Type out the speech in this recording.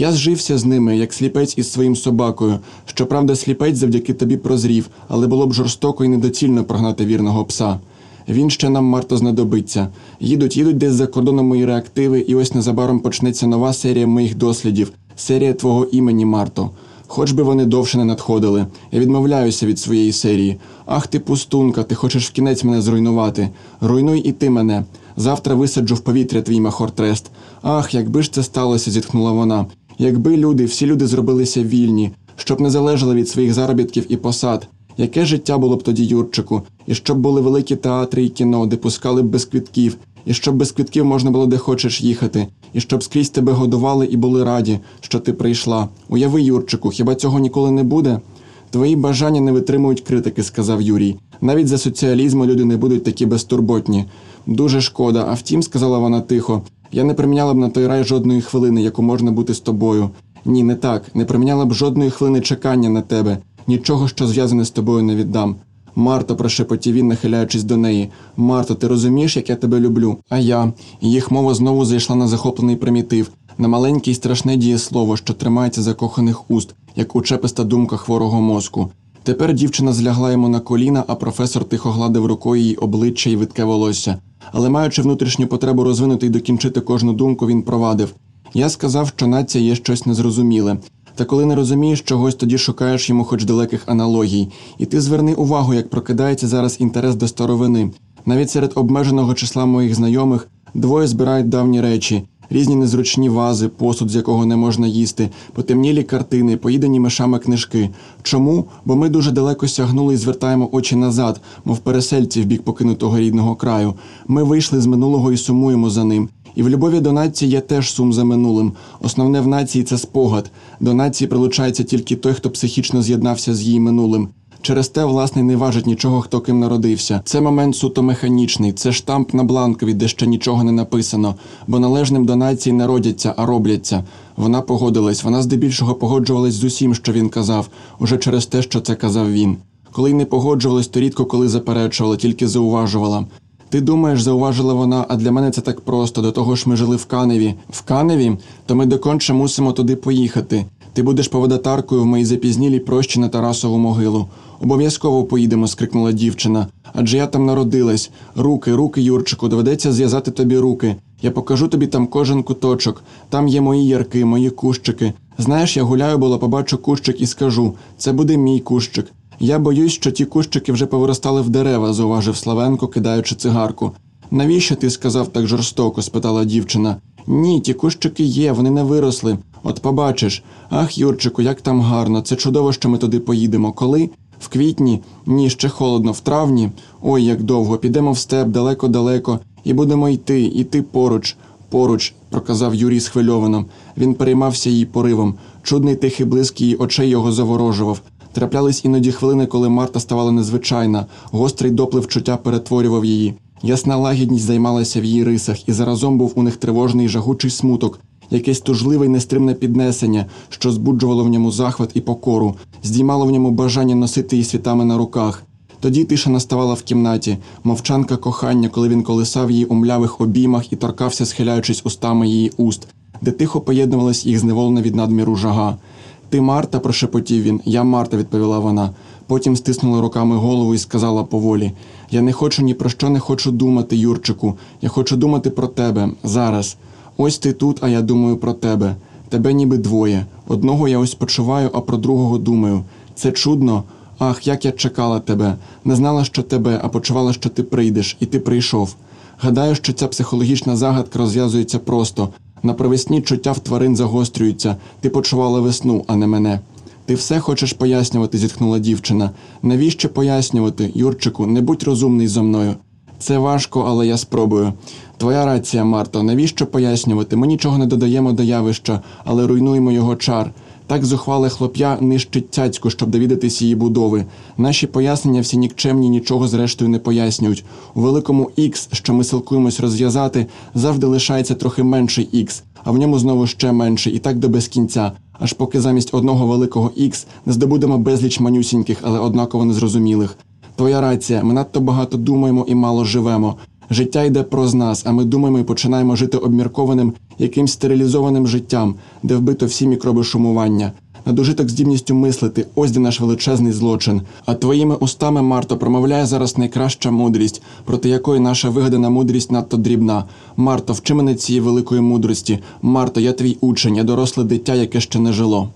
Я зжився з ними, як сліпець із своїм собакою. Щоправда, сліпець завдяки тобі прозрів, але було б жорстоко і недоцільно прогнати вірного пса. Він ще нам марто знадобиться. Їдуть, їдуть десь за кордоном мої реактиви, і ось незабаром почнеться нова серія моїх дослідів, серія твого імені, Марто. Хоч би вони довше не надходили. Я відмовляюся від своєї серії. Ах ти пустунка, ти хочеш в кінець мене зруйнувати. Руйнуй і ти мене. Завтра висаджу в повітря твій махортрест. Ах, якби ж це сталося, зітхнула вона. Якби люди, всі люди зробилися вільні, щоб не залежали від своїх заробітків і посад. Яке життя було б тоді, Юрчику, і щоб були великі театри і кіно, де пускали б без квітків, і щоб без квітків можна було де хочеш їхати, і щоб скрізь тебе годували і були раді, що ти прийшла. Уяви, Юрчику, хіба цього ніколи не буде? Твої бажання не витримують критики, сказав Юрій. Навіть за соціалізму люди не будуть такі безтурботні. Дуже шкода. А втім, сказала вона тихо, я не приміняла б на той рай жодної хвилини, яку можна бути з тобою. Ні, не так. Не приміняла б жодної хвилини чекання на тебе. Нічого, що зв'язане з тобою, не віддам. Марто, прошепотів він, нахиляючись до неї. Марто, ти розумієш, як я тебе люблю? А я. Їх мова знову зайшла на захоплений примітив, на маленьке й страшне дієслово, що тримається закоханих уст, як учеписта думка хворого мозку. Тепер дівчина злягла йому на коліна, а професор тихо гладив рукою її обличчя і видке волосся. Але, маючи внутрішню потребу розвинути й докінчити кожну думку, він провадив. Я сказав, що нація є щось незрозуміле. Та коли не розумієш чогось, тоді шукаєш йому хоч далеких аналогій. І ти зверни увагу, як прокидається зараз інтерес до старовини. Навіть серед обмеженого числа моїх знайомих двоє збирають давні речі, різні незручні вази, посуд, з якого не можна їсти, потемнілі картини, поїдені мишами книжки. Чому? Бо ми дуже далеко сягнули і звертаємо очі назад, мов пересельці в бік покинутого рідного краю. Ми вийшли з минулого і сумуємо за ним. І в любові до нації є теж сум за минулим. Основне в нації це спогад. До нації прилучається тільки той, хто психічно з'єднався з її минулим. Через те, власне, не важить нічого, хто ким народився. Це момент суто механічний, це штамп на бланкові, де ще нічого не написано, бо належним до нації не родяться, а робляться. Вона погодилась, вона здебільшого погоджувалась з усім, що він казав, уже через те, що це казав він. Коли й не погоджувалась, то рідко коли заперечувала, тільки зауважувала. Ти думаєш, зауважила вона, а для мене це так просто. До того ж ми жили в Каневі. В Каневі? То ми доконче мусимо туди поїхати. Ти будеш поводотаркою в моїй запізнілій прощі на Тарасову могилу. Обов'язково поїдемо, скрикнула дівчина. Адже я там народилась. Руки, руки, Юрчику, доведеться зв'язати тобі руки. Я покажу тобі там кожен куточок. Там є мої ярки, мої кущики. Знаєш, я гуляю, було побачу кущик і скажу: це буде мій кущик. Я боюсь, що ті кущики вже повиростали в дерева, зауважив Славенко, кидаючи цигарку. Навіщо ти сказав так жорстоко? спитала дівчина. Ні, ті кущики є, вони не виросли. От побачиш. Ах, Юрчику, як там гарно. Це чудово, що ми туди поїдемо. Коли? В квітні? Ні, ще холодно, в травні. Ой, як довго. Підемо в степ далеко-далеко, і будемо йти, іти поруч. Поруч, проказав Юрій схвильовано. Він переймався її поривом. Чудний тихий блиск її очей його заворожував. Траплялись іноді хвилини, коли Марта ставала незвичайна, гострий доплив чуття перетворював її. Ясна лагідність займалася в її рисах, і заразом був у них тривожний жагучий смуток, якесь тужливе й нестримне піднесення, що збуджувало в ньому захват і покору, здіймало в ньому бажання носити її світами на руках. Тоді тиша наставала в кімнаті, мовчанка кохання, коли він колисав її у млявих обіймах і торкався, схиляючись устами її уст, де тихо поєднувалась їх зневолена від надміру жага. Ти Марта, прошепотів він. Я Марта, відповіла вона. Потім стиснула руками голову і сказала поволі: Я не хочу ні про що не хочу думати, Юрчику. Я хочу думати про тебе зараз. Ось ти тут, а я думаю про тебе. Тебе ніби двоє. Одного я ось почуваю, а про другого думаю. Це чудно. Ах, як я чекала тебе. Не знала, що тебе, а почувала, що ти прийдеш, і ти прийшов. Гадаю, що ця психологічна загадка розв'язується просто. На провесні чуття в тварин загострюються. Ти почувала весну, а не мене. Ти все хочеш пояснювати, зітхнула дівчина. Навіщо пояснювати, Юрчику, не будь розумний зо мною. Це важко, але я спробую. Твоя рація, Марто, навіщо пояснювати? Ми нічого не додаємо до явища, але руйнуємо його чар. Так зухвале хлоп'я нищить цяцьку, щоб довідатись її будови. Наші пояснення всі нікчемні нічого зрештою не пояснюють. У великому Х, що ми силкуємось розв'язати, завжди лишається трохи менший Х, а в ньому знову ще менший, і так до безкінця. Аж поки замість одного великого Х не здобудемо безліч манюсіньких, але однаково незрозумілих. Твоя рація, ми надто багато думаємо і мало живемо. Життя йде проз нас, а ми думаємо і починаємо жити обміркованим, якимсь стерилізованим життям, де вбито всі мікроби шумування. Надужиток здібністю мислити, ось де наш величезний злочин. А твоїми устами, Марто, промовляє зараз найкраща мудрість, проти якої наша вигадана мудрість надто дрібна. Марто, вчи мене цієї великої мудрості. Марто, я твій учень, я доросле дитя, яке ще не жило.